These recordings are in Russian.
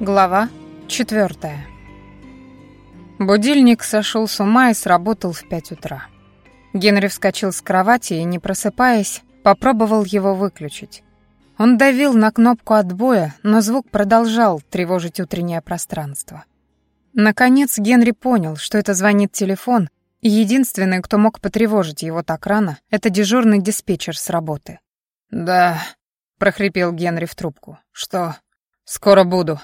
Глава четвертая. Будильник сошел с ума и сработал в пять утра. Генри вскочил с кровати и, не просыпаясь, попробовал его выключить. Он давил на кнопку отбоя, но звук продолжал тревожить утреннее пространство. Наконец Генри понял, что это звонит телефон, и единственный, кто мог потревожить его так рано, это дежурный диспетчер с работы. «Да», — прохрипел Генри в трубку. «Что?» «Скоро буду»,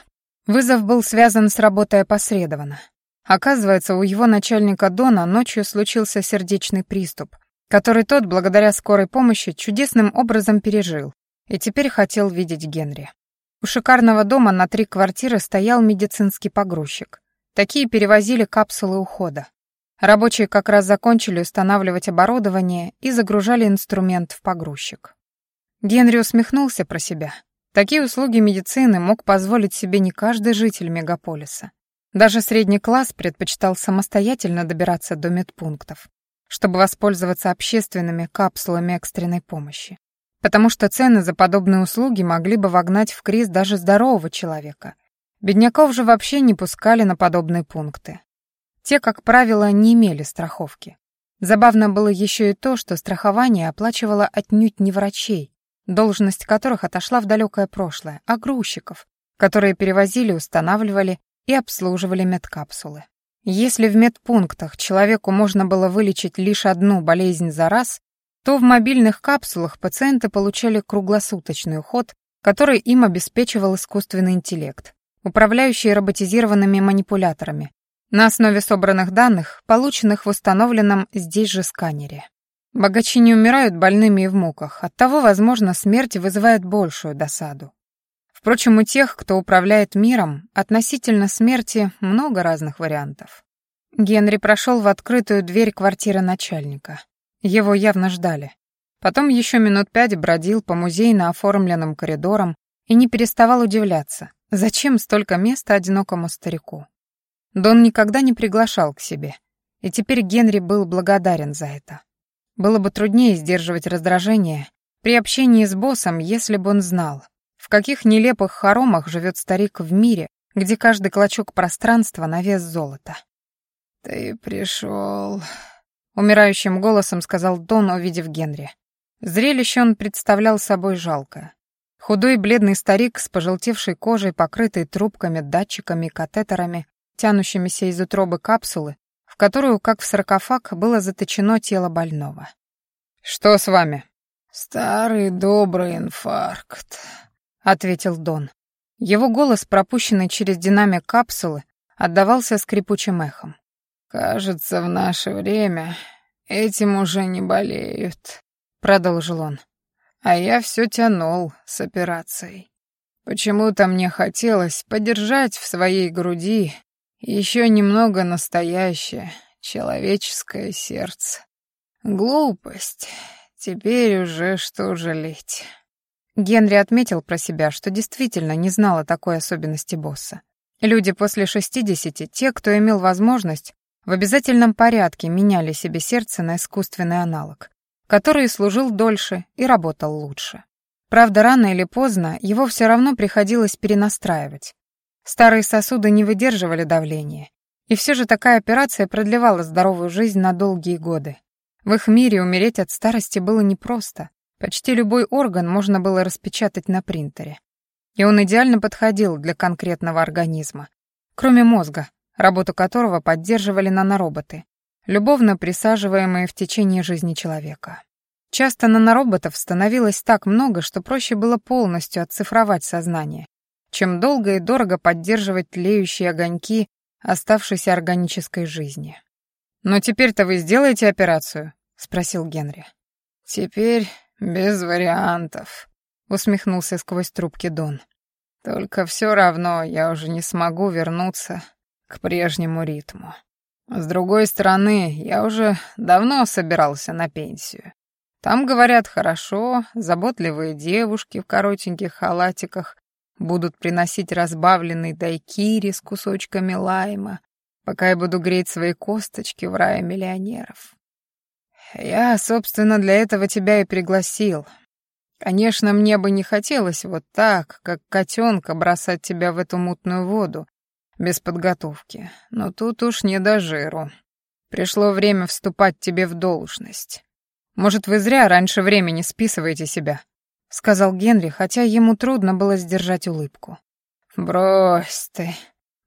Вызов был связан с работой опосредованно. Оказывается, у его начальника Дона ночью случился сердечный приступ, который тот, благодаря скорой помощи, чудесным образом пережил и теперь хотел видеть Генри. У шикарного дома на три квартиры стоял медицинский погрузчик. Такие перевозили капсулы ухода. Рабочие как раз закончили устанавливать оборудование и загружали инструмент в погрузчик. Генри усмехнулся про себя. Такие услуги медицины мог позволить себе не каждый житель мегаполиса. Даже средний класс предпочитал самостоятельно добираться до медпунктов, чтобы воспользоваться общественными капсулами экстренной помощи. Потому что цены за подобные услуги могли бы вогнать в криз даже здорового человека. Бедняков же вообще не пускали на подобные пункты. Те, как правило, не имели страховки. Забавно было еще и то, что страхование оплачивало отнюдь не врачей, должность которых отошла в далекое прошлое, а грузчиков, которые перевозили, устанавливали и обслуживали медкапсулы. Если в медпунктах человеку можно было вылечить лишь одну болезнь за раз, то в мобильных капсулах пациенты получали круглосуточный уход, который им обеспечивал искусственный интеллект, управляющий роботизированными манипуляторами, на основе собранных данных, полученных в установленном здесь же сканере. Богачи не умирают больными и в муках, оттого, возможно, смерть вызывает большую досаду. Впрочем, у тех, кто управляет миром, относительно смерти много разных вариантов. Генри прошел в открытую дверь квартиры начальника. Его явно ждали. Потом еще минут пять бродил по музейно оформленным коридорам и не переставал удивляться, зачем столько места одинокому старику. Дон никогда не приглашал к себе, и теперь Генри был благодарен за это. Было бы труднее сдерживать раздражение при общении с боссом, если бы он знал, в каких нелепых хоромах живет старик в мире, где каждый клочок пространства на вес золота. «Ты пришел», — умирающим голосом сказал Дон, увидев Генри. Зрелище он представлял собой жалкое. Худой бледный старик с пожелтевшей кожей, покрытой трубками, датчиками и катетерами, тянущимися из утробы капсулы, которую, как в саркофаг, было заточено тело больного. «Что с вами?» «Старый добрый инфаркт», — ответил Дон. Его голос, пропущенный через динамик капсулы, отдавался скрипучим эхом. «Кажется, в наше время этим уже не болеют», — продолжил он. «А я все тянул с операцией. Почему-то мне хотелось подержать в своей груди еще немного настоящее, человеческое сердце. Глупость. Теперь уже что жалеть. Генри отметил про себя, что действительно не знал о такой особенности босса. Люди после шестидесяти, те, кто имел возможность, в обязательном порядке меняли себе сердце на искусственный аналог, который служил дольше и работал лучше. Правда, рано или поздно его все равно приходилось перенастраивать, Старые сосуды не выдерживали давления. И все же такая операция продлевала здоровую жизнь на долгие годы. В их мире умереть от старости было непросто. Почти любой орган можно было распечатать на принтере. И он идеально подходил для конкретного организма. Кроме мозга, работу которого поддерживали нанороботы, любовно присаживаемые в течение жизни человека. Часто нанороботов становилось так много, что проще было полностью оцифровать сознание, чем долго и дорого поддерживать тлеющие огоньки оставшейся органической жизни. «Но теперь-то вы сделаете операцию?» — спросил Генри. «Теперь без вариантов», — усмехнулся сквозь трубки Дон. «Только все равно я уже не смогу вернуться к прежнему ритму. С другой стороны, я уже давно собирался на пенсию. Там, говорят, хорошо, заботливые девушки в коротеньких халатиках будут приносить разбавленный дайкири с кусочками лайма, пока я буду греть свои косточки в рае миллионеров. Я, собственно, для этого тебя и пригласил. Конечно, мне бы не хотелось вот так, как котенка, бросать тебя в эту мутную воду, без подготовки, но тут уж не до жиру. Пришло время вступать тебе в должность. Может, вы зря раньше времени списываете себя, сказал Генри, хотя ему трудно было сдержать улыбку. Брось ты,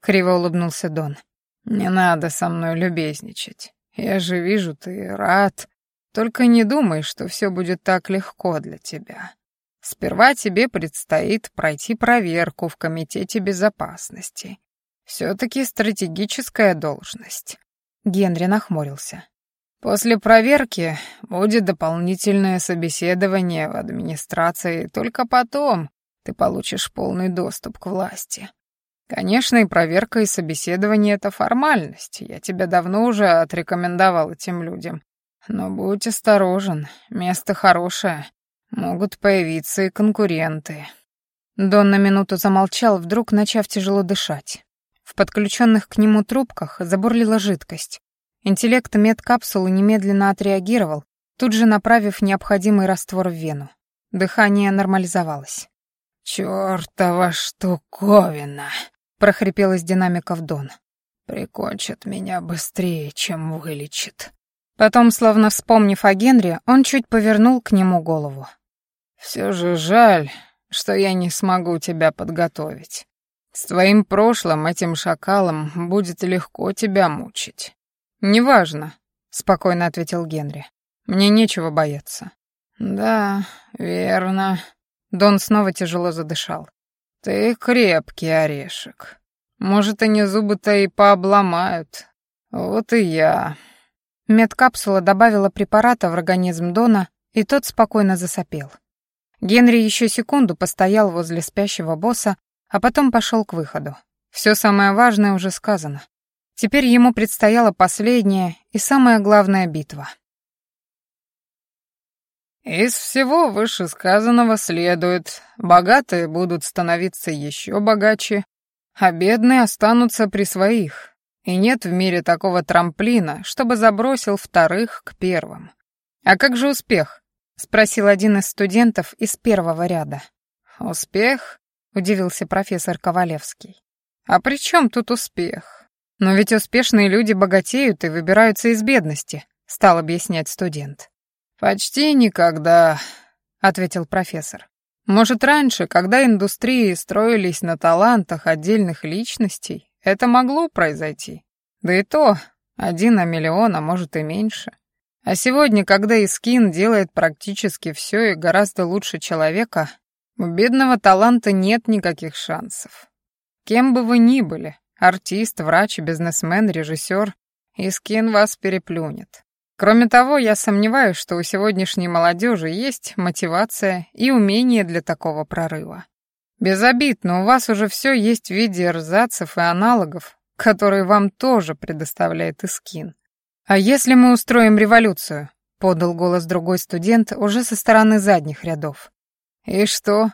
криво улыбнулся Дон. Не надо со мной любезничать. Я же вижу, ты рад. Только не думай, что все будет так легко для тебя. Сперва тебе предстоит пройти проверку в Комитете безопасности. Все-таки стратегическая должность. Генри нахмурился. После проверки будет дополнительное собеседование в администрации, только потом ты получишь полный доступ к власти. Конечно, и проверка, и собеседование — это формальность. Я тебя давно уже отрекомендовал этим людям. Но будь осторожен, место хорошее. Могут появиться и конкуренты. Дон на минуту замолчал, вдруг начав тяжело дышать. В подключенных к нему трубках забурлила жидкость. Интеллект медкапсулы немедленно отреагировал, тут же направив необходимый раствор в вену. Дыхание нормализовалось. «Чёртова штуковина!» — прохрипел из динамиков Дон. «Прикончит меня быстрее, чем вылечит». Потом, словно вспомнив о Генри, он чуть повернул к нему голову. «Все же жаль, что я не смогу тебя подготовить. С твоим прошлым этим шакалом будет легко тебя мучить». «Неважно», — спокойно ответил Генри. «Мне нечего бояться». «Да, верно». Дон снова тяжело задышал. «Ты крепкий орешек. Может, они зубы-то и пообломают. Вот и я». Медкапсула добавила препарата в организм Дона, и тот спокойно засопел. Генри еще секунду постоял возле спящего босса, а потом пошел к выходу. Все самое важное уже сказано. Теперь ему предстояла последняя и самая главная битва. Из всего вышесказанного следует, богатые будут становиться еще богаче, а бедные останутся при своих, и нет в мире такого трамплина, чтобы забросил вторых к первым. «А как же успех?» — спросил один из студентов из первого ряда. «Успех?» — удивился профессор Ковалевский. «А при чем тут успех? Но ведь успешные люди богатеют и выбираются из бедности», — стал объяснять студент. «Почти никогда», — ответил профессор. «Может, раньше, когда индустрии строились на талантах отдельных личностей, это могло произойти. Да и то, один на миллион, а может и меньше. А сегодня, когда Искин делает практически все и гораздо лучше человека, у бедного таланта нет никаких шансов. Кем бы вы ни были, артист, врач, бизнесмен, режиссер, Искин вас переплюнет. Кроме того, я сомневаюсь, что у сегодняшней молодежи есть мотивация и умение для такого прорыва. Без обид, но у вас уже все есть в виде эрзацев и аналогов, которые вам тоже предоставляет Искин. А если мы устроим революцию? подал голос другой студент уже со стороны задних рядов. И что?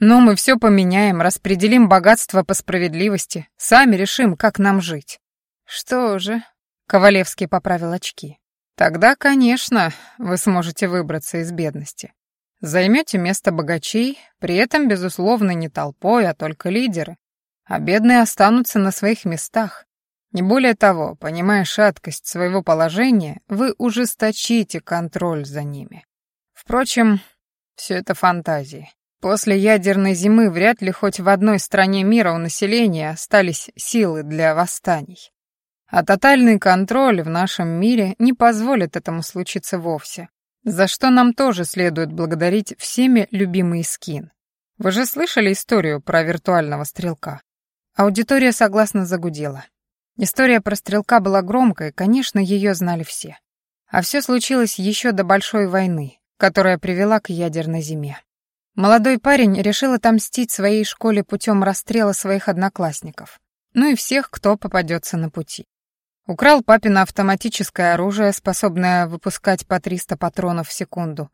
Ну, мы все поменяем, распределим богатство по справедливости, сами решим, как нам жить. Что же? Ковалевский поправил очки. Тогда, конечно, вы сможете выбраться из бедности. Займете место богачей, при этом, безусловно, не толпой, а только лидеры. А бедные останутся на своих местах. Не более того, понимая шаткость своего положения, вы ужесточите контроль за ними. Впрочем, все это фантазии. После ядерной зимы вряд ли хоть в одной стране мира у населения остались силы для восстаний. А тотальный контроль в нашем мире не позволит этому случиться вовсе. За что нам тоже следует благодарить всеми любимый скин. Вы же слышали историю про виртуального стрелка? Аудитория согласно загудела. История про стрелка была громкой, конечно, ее знали все. А все случилось еще до Большой войны, которая привела к ядерной зиме. Молодой парень решил отомстить своей школе путем расстрела своих одноклассников, ну и всех, кто попадется на пути. Украл папина автоматическое оружие, способное выпускать по 300 патронов в секунду,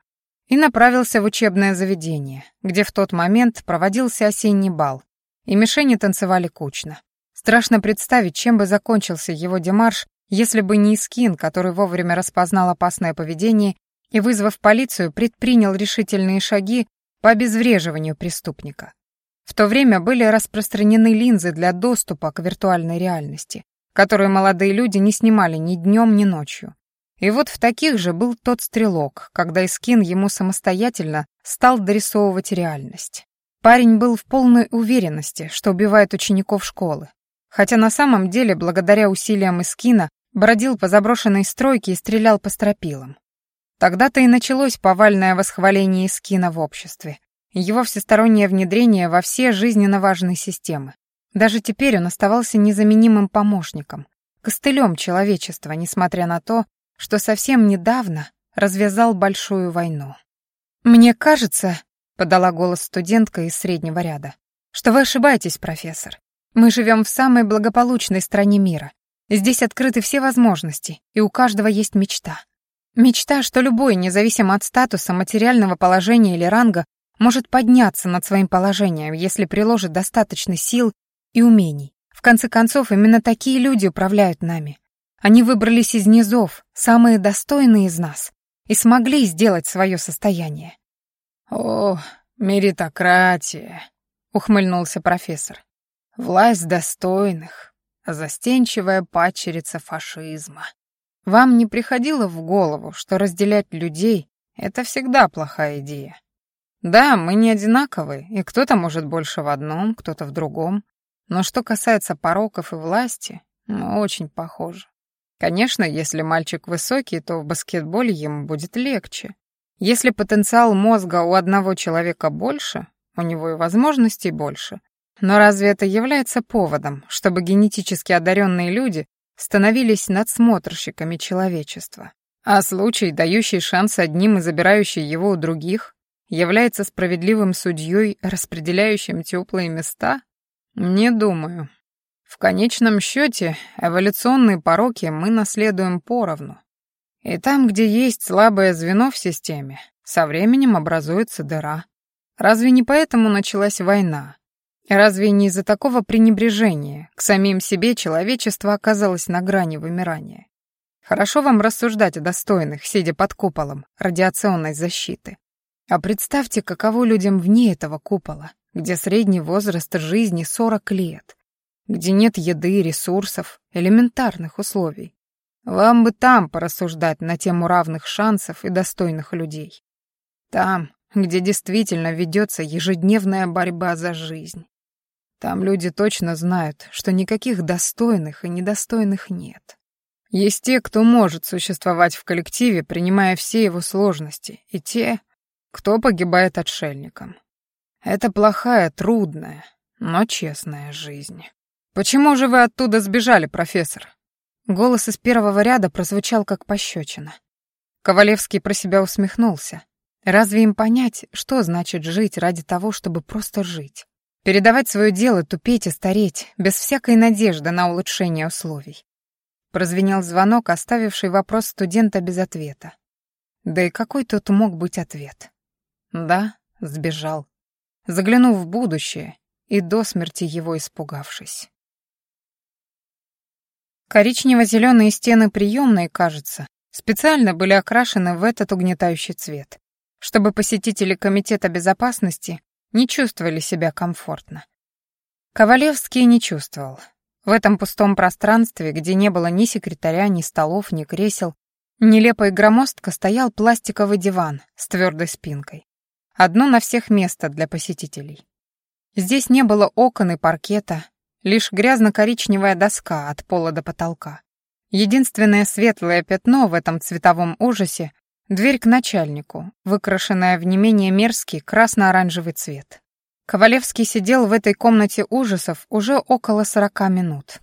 и направился в учебное заведение, где в тот момент проводился осенний бал, и мишени танцевали кучно. Страшно представить, чем бы закончился его демарш, если бы не Искин, который вовремя распознал опасное поведение и, вызвав полицию, предпринял решительные шаги, по обезвреживанию преступника. В то время были распространены линзы для доступа к виртуальной реальности, которые молодые люди не снимали ни днем, ни ночью. И вот в таких же был тот стрелок, когда Искин ему самостоятельно стал дорисовывать реальность. Парень был в полной уверенности, что убивает учеников школы, хотя на самом деле, благодаря усилиям Искина, бродил по заброшенной стройке и стрелял по стропилам. Тогда-то и началось повальное восхваление Искина в обществе, его всестороннее внедрение во все жизненно важные системы. Даже теперь он оставался незаменимым помощником, костылем человечества, несмотря на то, что совсем недавно развязал большую войну. «Мне кажется», — подала голос студентка из среднего ряда, «что вы ошибаетесь, профессор. Мы живем в самой благополучной стране мира. Здесь открыты все возможности, и у каждого есть мечта. Мечта, что любой, независимо от статуса, материального положения или ранга, может подняться над своим положением, если приложит достаточно сил и умений. В конце концов, именно такие люди управляют нами. Они выбрались из низов, самые достойные из нас, и смогли сделать свое состояние. «О, меритократия», — ухмыльнулся профессор. «Власть достойных, застенчивая падчерица фашизма. Вам не приходило в голову, что разделять людей — это всегда плохая идея? Да, мы не одинаковы, и кто-то может больше в одном, кто-то в другом. Но что касается пороков и власти, мы очень похожи. Конечно, если мальчик высокий, то в баскетболе ему будет легче. Если потенциал мозга у одного человека больше, у него и возможностей больше. Но разве это является поводом, чтобы генетически одаренные люди становились надсмотрщиками человечества? А случай, дающий шанс одним и забирающий его у других, является справедливым судьей, распределяющим теплые места? Не думаю. В конечном счете, эволюционные пороки мы наследуем поровну. И там, где есть слабое звено в системе, со временем образуется дыра. Разве не поэтому началась война? Разве не из-за такого пренебрежения к самим себе человечество оказалось на грани вымирания? Хорошо вам рассуждать о достойных, сидя под куполом радиационной защиты. А представьте, каково людям вне этого купола, где средний возраст жизни 40 лет, где нет еды, ресурсов, элементарных условий. Вам бы там порассуждать на тему равных шансов и достойных людей. Там, где действительно ведется ежедневная борьба за жизнь. Там люди точно знают, что никаких достойных и недостойных нет. Есть те, кто может существовать в коллективе, принимая все его сложности, и те, кто погибает отшельником. Это плохая, трудная, но честная жизнь. Почему же вы оттуда сбежали, профессор? Голос из первого ряда прозвучал как пощечина. Ковалевский про себя усмехнулся. Разве им понять, что значит жить ради того, чтобы просто жить? Передавать свое дело, тупеть и стареть, без всякой надежды на улучшение условий. Прозвенел звонок, оставивший вопрос студента без ответа. Да и какой тут мог быть ответ? Да, сбежал. Заглянув в будущее и до смерти его испугавшись. Коричнево-зеленые стены приемной, кажется, специально были окрашены в этот угнетающий цвет, чтобы посетители Комитета безопасности не чувствовали себя комфортно. Ковалевский не чувствовал. В этом пустом пространстве, где не было ни секретаря, ни столов, ни кресел, нелепо и громоздко стоял пластиковый диван с твердой спинкой. Одно на всех место для посетителей. Здесь не было окон и паркета, лишь грязно-коричневая доска от пола до потолка. Единственное светлое пятно в этом цветовом ужасе — дверь к начальнику, выкрашенная в не менее мерзкий красно-оранжевый цвет. Ковалевский сидел в этой комнате ужасов уже около сорока минут.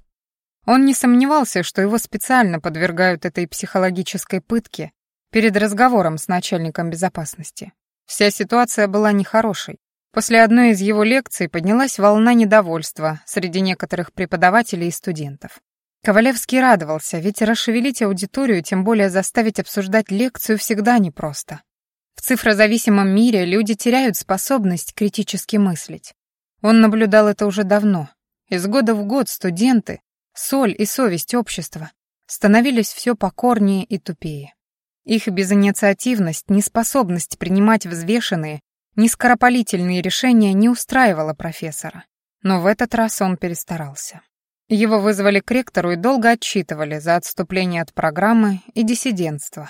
Он не сомневался, что его специально подвергают этой психологической пытке перед разговором с начальником безопасности. Вся ситуация была нехорошей. После одной из его лекций поднялась волна недовольства среди некоторых преподавателей и студентов. Ковалевский радовался, ведь расшевелить аудиторию, тем более заставить обсуждать лекцию, всегда непросто. В цифрозависимом мире люди теряют способность критически мыслить. Он наблюдал это уже давно. Из года в год студенты, соль и совесть общества, становились все покорнее и тупее. Их безинициативность, неспособность принимать взвешенные нескоропалительные решения не устраивало профессора. Но в этот раз он перестарался. Его вызвали к ректору и долго отчитывали за отступление от программы и диссидентство.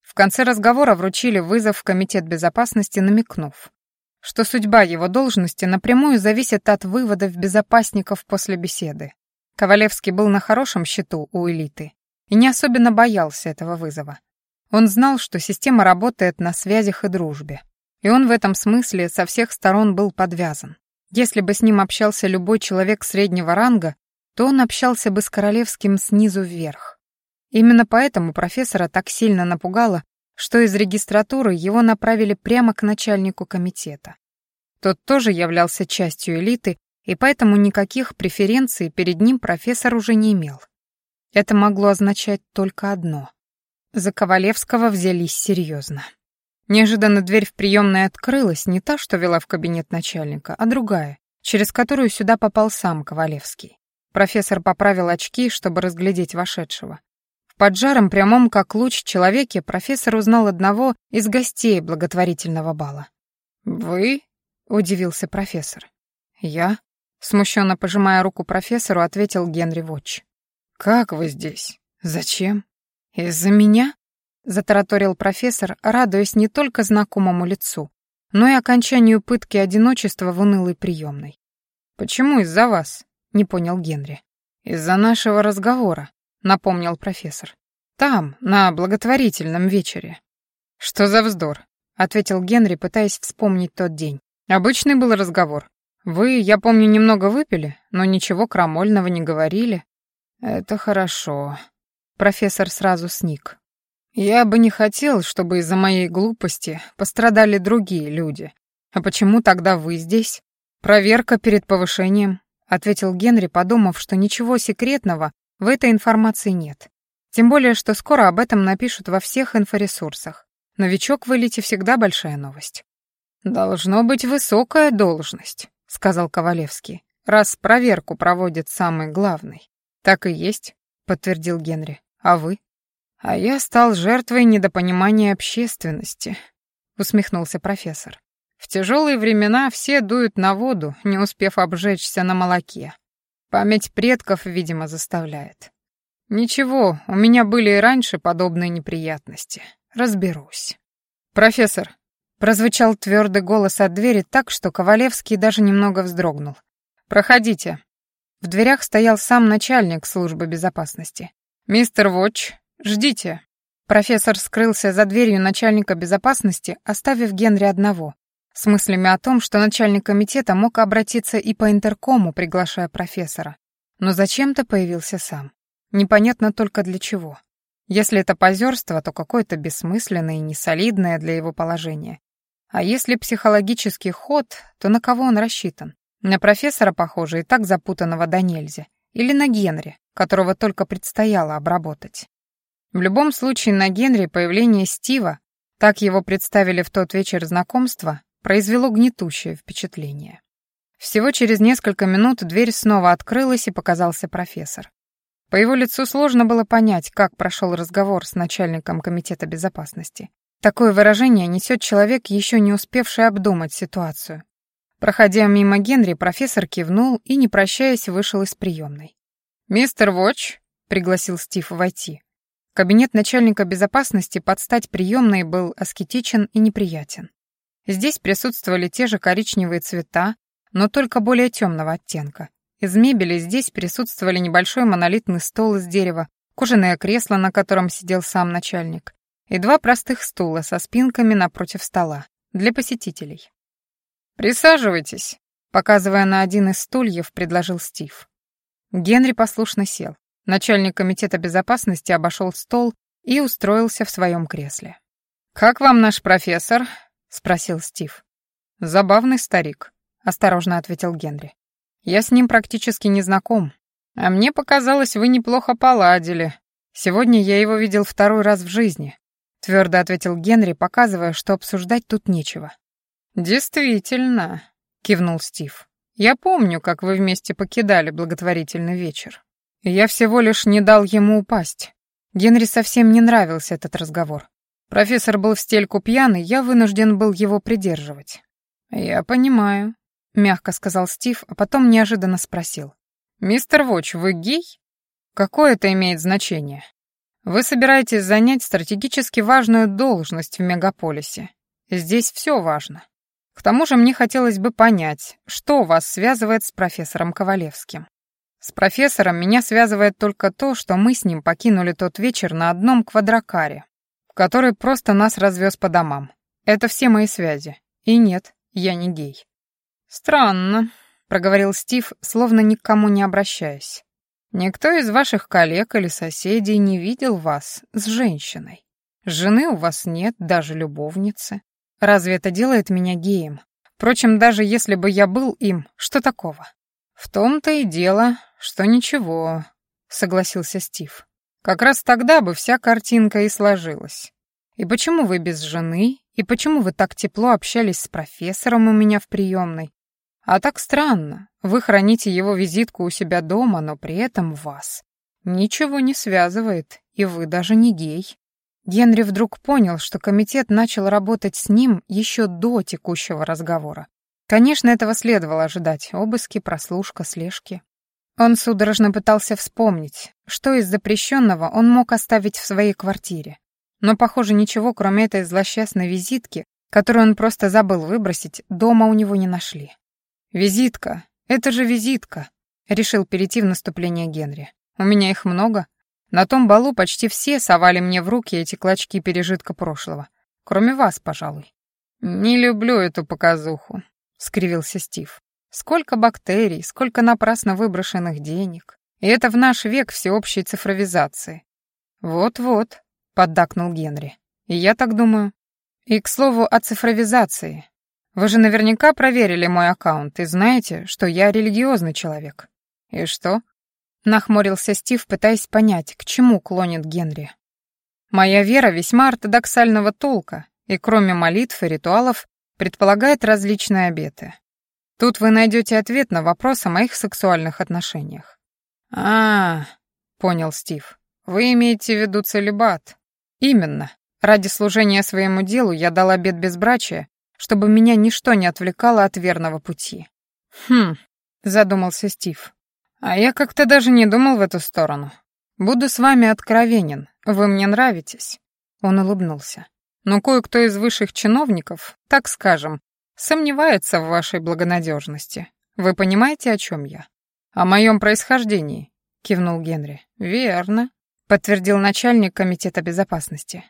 В конце разговора вручили вызов в Комитет безопасности, намекнув, что судьба его должности напрямую зависит от выводов безопасников после беседы. Ковалевский был на хорошем счету у элиты и не особенно боялся этого вызова. Он знал, что система работает на связях и дружбе, и он в этом смысле со всех сторон был подвязан. Если бы с ним общался любой человек среднего ранга, то он общался бы с Королевским снизу вверх. Именно поэтому профессора так сильно напугало, что из регистратуры его направили прямо к начальнику комитета. Тот тоже являлся частью элиты, и поэтому никаких преференций перед ним профессор уже не имел. Это могло означать только одно. За Ковалевского взялись серьезно. Неожиданно дверь в приемной открылась, не та, что вела в кабинет начальника, а другая, через которую сюда попал сам Ковалевский. Профессор поправил очки, чтобы разглядеть вошедшего поджаром, прямом как луч человеке, профессор узнал одного из гостей благотворительного бала. «Вы?» — удивился профессор. «Я?» — смущенно пожимая руку профессору, ответил Генри Вотч. «Как вы здесь? Зачем?» «Из-за меня?» — затараторил профессор, радуясь не только знакомому лицу, но и окончанию пытки одиночества в унылой приемной. «Почему из-за вас?» — не понял Генри. «Из-за нашего разговора», — напомнил профессор. «Там, на благотворительном вечере». «Что за вздор?» — ответил Генри, пытаясь вспомнить тот день. «Обычный был разговор. Вы, я помню, немного выпили, но ничего крамольного не говорили». «Это хорошо». Профессор сразу сник. «Я бы не хотел, чтобы из-за моей глупости пострадали другие люди. А почему тогда вы здесь? Проверка перед повышением», — ответил Генри, подумав, что ничего секретного в этой информации нет. Тем более, что скоро об этом напишут во всех инфоресурсах. Новичок в элите всегда большая новость. «Должно быть высокая должность», — сказал Ковалевский, «раз проверку проводит самый главный». «Так и есть», — подтвердил Генри. «А вы?» «А я стал жертвой недопонимания общественности», — усмехнулся профессор. «В тяжелые времена все дуют на воду, не успев обжечься на молоке. Память предков, видимо, заставляет. Ничего, у меня были и раньше подобные неприятности. Разберусь. Профессор, прозвучал твердый голос от двери так, что Ковалевский даже немного вздрогнул. Проходите. В дверях стоял сам начальник службы безопасности. Мистер Вотч, ждите. Профессор скрылся за дверью начальника безопасности, оставив Генри одного, с мыслями о том, что начальник комитета мог обратиться и по интеркому, приглашая профессора. Но зачем-то появился сам. Непонятно только для чего. Если это позерство, то какое-то бессмысленное и несолидное для его положения. А если психологический ход, то на кого он рассчитан? На профессора, похоже, и так запутанного до нельзя. Или на Генри, которого только предстояло обработать. В любом случае, на Генри появление Стива, так его представили в тот вечер знакомства, произвело гнетущее впечатление. Всего через несколько минут дверь снова открылась и показался профессор. По его лицу сложно было понять, как прошел разговор с начальником комитета безопасности. Такое выражение несет человек, еще не успевший обдумать ситуацию. Проходя мимо Генри, профессор кивнул и, не прощаясь, вышел из приемной. «Мистер Вотч», — пригласил Стив войти. Кабинет начальника безопасности под стать приемной был аскетичен и неприятен. Здесь присутствовали те же коричневые цвета, но только более темного оттенка. Из мебели здесь присутствовали небольшой монолитный стол из дерева, кожаное кресло, на котором сидел сам начальник, и два простых стула со спинками напротив стола для посетителей. «Присаживайтесь», — показывая на один из стульев, предложил Стив. Генри послушно сел. Начальник комитета безопасности обошел стол и устроился в своем кресле. «Как вам наш профессор?» — спросил Стив. «Забавный старик», — осторожно ответил Генри. «Я с ним практически не знаком. А мне показалось, вы неплохо поладили. Сегодня я его видел второй раз в жизни», — твердо ответил Генри, показывая, что обсуждать тут нечего. «Действительно», — кивнул Стив. «Я помню, как вы вместе покидали благотворительный вечер. Я всего лишь не дал ему упасть». Генри совсем не нравился этот разговор. Профессор был в стельку пьяный, я вынужден был его придерживать. «Я понимаю», — мягко сказал Стив, а потом неожиданно спросил. «Мистер Воч, вы гей? Какое это имеет значение? Вы собираетесь занять стратегически важную должность в мегаполисе. Здесь все важно. К тому же мне хотелось бы понять, что вас связывает с профессором Ковалевским. С профессором меня связывает только то, что мы с ним покинули тот вечер на одном квадракаре, который просто нас развез по домам. Это все мои связи. И нет, я не гей. Странно, проговорил Стив, словно ни к кому не обращаясь. Никто из ваших коллег или соседей не видел вас с женщиной. Жены у вас нет, даже любовницы. Разве это делает меня геем? Впрочем, даже если бы я был им, что такого? В том-то и дело, что ничего, согласился Стив. Как раз тогда бы вся картинка и сложилась. И почему вы без жены? И почему вы так тепло общались с профессором у меня в приемной? А так странно. Вы храните его визитку у себя дома, но при этом вас. Ничего не связывает, и вы даже не гей. Генри вдруг понял, что комитет начал работать с ним еще до текущего разговора. Конечно, этого следовало ожидать. Обыски, прослушка, слежки. Он судорожно пытался вспомнить, что из запрещенного он мог оставить в своей квартире. Но, похоже, ничего, кроме этой злосчастной визитки, которую он просто забыл выбросить, дома у него не нашли. «Визитка! Это же визитка!» — решил перейти в наступление Генри. «У меня их много. На том балу почти все совали мне в руки эти клочки пережитка прошлого. Кроме вас, пожалуй». «Не люблю эту показуху», — скривился Стив. «Сколько бактерий, сколько напрасно выброшенных денег. И это в наш век всеобщей цифровизации». «Вот-вот», — поддакнул Генри. «И я так думаю. И, к слову, о цифровизации. Вы же наверняка проверили мой аккаунт и знаете, что я религиозный человек. И что? Нахмурился Стив, пытаясь понять, к чему клонит Генри. Моя вера весьма ортодоксального толка, и кроме молитв и ритуалов предполагает различные обеты. Тут вы найдете ответ на вопрос о моих сексуальных отношениях. А, -а, -а понял Стив. Вы имеете в виду целебат? Именно. Ради служения своему делу я дал обет безбрачия чтобы меня ничто не отвлекало от верного пути. «Хм», — задумался Стив. «А я как-то даже не думал в эту сторону. Буду с вами откровенен, вы мне нравитесь». Он улыбнулся. «Но кое-кто из высших чиновников, так скажем, сомневается в вашей благонадежности. Вы понимаете, о чем я?» «О моем происхождении», — кивнул Генри. «Верно», — подтвердил начальник комитета безопасности.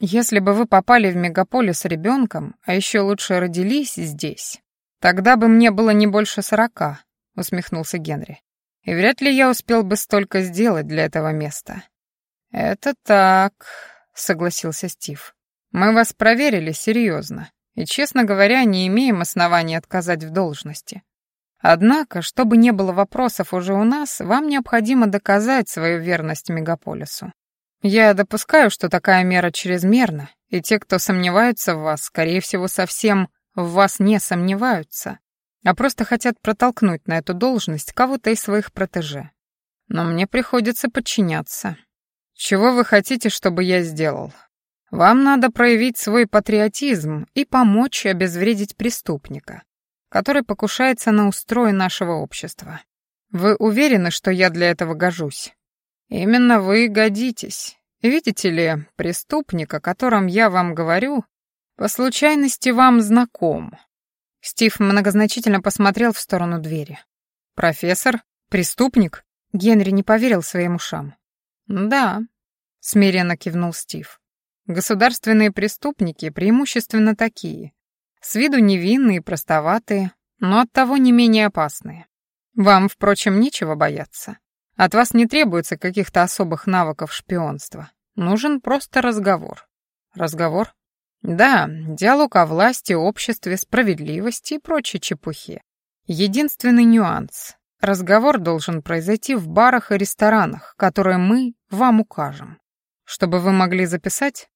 Если бы вы попали в мегаполис ребенком, а еще лучше родились здесь, тогда бы мне было не больше сорока, усмехнулся Генри. И вряд ли я успел бы столько сделать для этого места. Это так, согласился Стив. Мы вас проверили серьезно, и, честно говоря, не имеем оснований отказать в должности. Однако, чтобы не было вопросов уже у нас, вам необходимо доказать свою верность мегаполису. Я допускаю, что такая мера чрезмерна, и те, кто сомневаются в вас, скорее всего, совсем в вас не сомневаются, а просто хотят протолкнуть на эту должность кого-то из своих протеже. Но мне приходится подчиняться. Чего вы хотите, чтобы я сделал? Вам надо проявить свой патриотизм и помочь обезвредить преступника, который покушается на устрой нашего общества. Вы уверены, что я для этого гожусь? Именно вы годитесь. Видите ли, преступник, о котором я вам говорю, по случайности вам знаком. Стив многозначительно посмотрел в сторону двери. Профессор? Преступник? Генри не поверил своим ушам. Да, смиренно кивнул Стив. Государственные преступники преимущественно такие. С виду невинные, простоватые, но оттого не менее опасные. Вам, впрочем, нечего бояться. От вас не требуется каких-то особых навыков шпионства. Нужен просто разговор. Разговор? Да, диалог о власти, обществе, справедливости и прочей чепухе. Единственный нюанс. Разговор должен произойти в барах и ресторанах, которые мы вам укажем. Чтобы вы могли записать?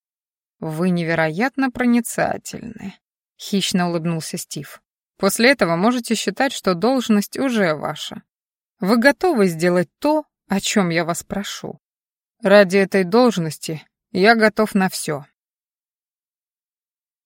Вы невероятно проницательны. Хищно улыбнулся Стив. После этого можете считать, что должность уже ваша. Вы готовы сделать то, о чем я вас прошу? Ради этой должности я готов на все.